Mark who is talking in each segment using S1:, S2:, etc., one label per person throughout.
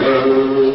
S1: کر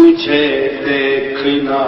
S1: مجھے دیکھنا۔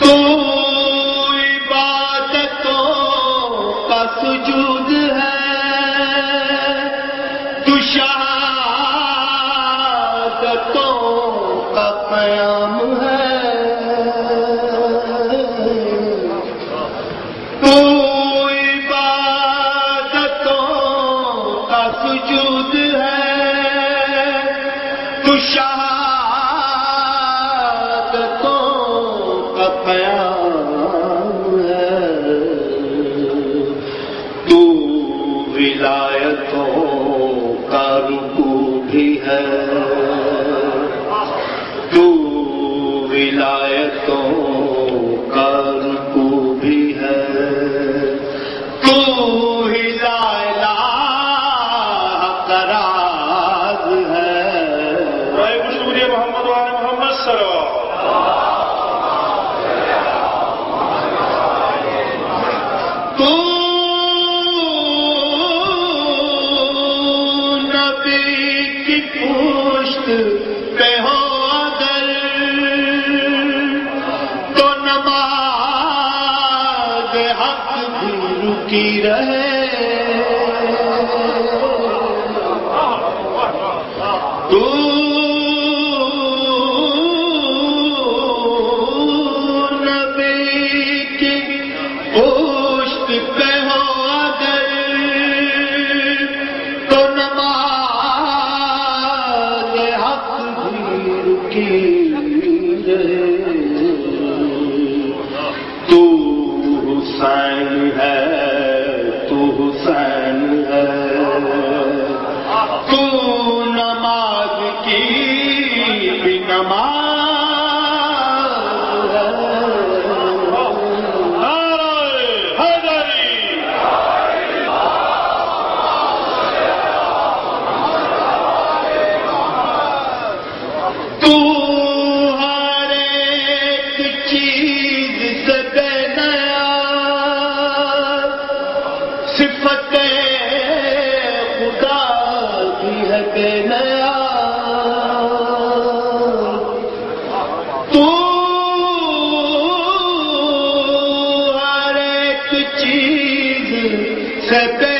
S1: تو عبادتوں کا سجود موجود ہے۔ کشہادتوں کا قیام ہے۔ تو ولایتوں کا رکو بھی ہے۔ کہو رہے صفت خدا کی ہے کہ نیا۔ تو ہر ایک چیز سے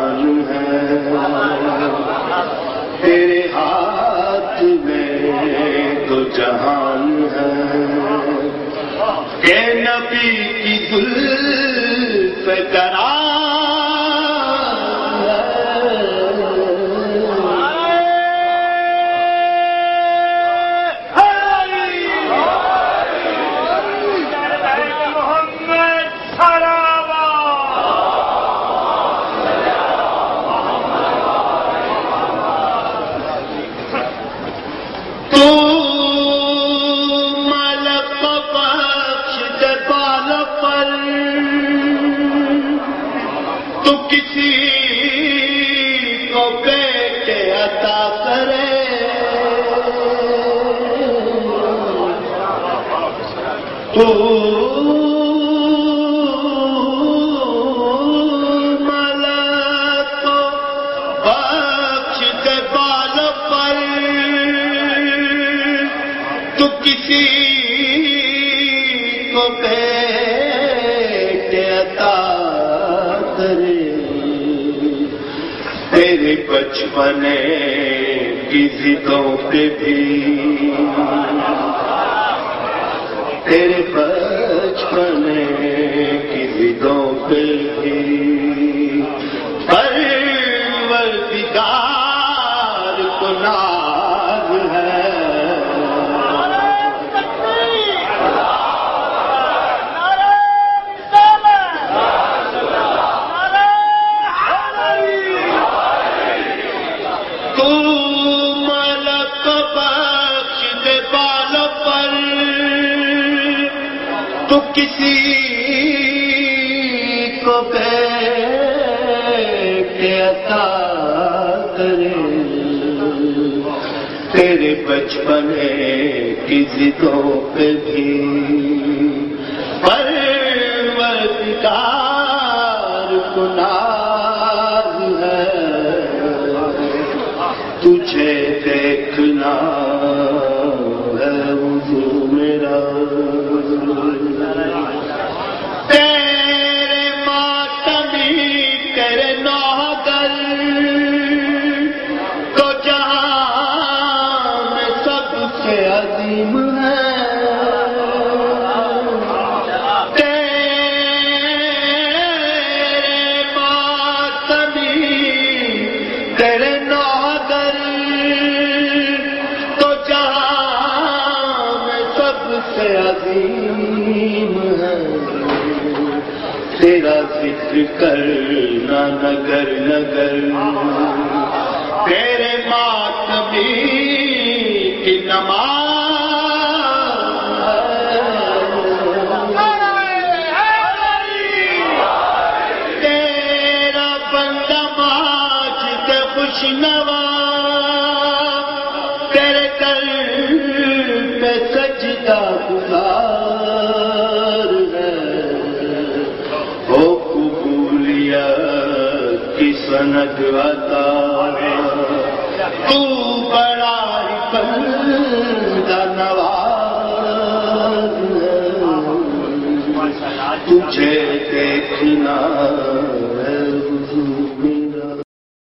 S1: کہ نبی تو کسی کو کے عطا کرے۔ تو ملا تو تو کسی کو دے تیرے بچپن کی ضدوں پہ بھی۔ تیرے بچپن کی ضدوں پہ بھی۔ پروردگار کو نہ تو کسی کو بیٹے عطا کرے تیرے بچپنے کی زدوں پہ بھی پروردگار تیرا ذکر کرنا نگر نگر۔ تیرے ماتمی کی نماز۔ تیرا بندہ ماج تے خوش نوا کی سند عطا۔ تو بڑا بندہ نواز تجھے دیکھنا۔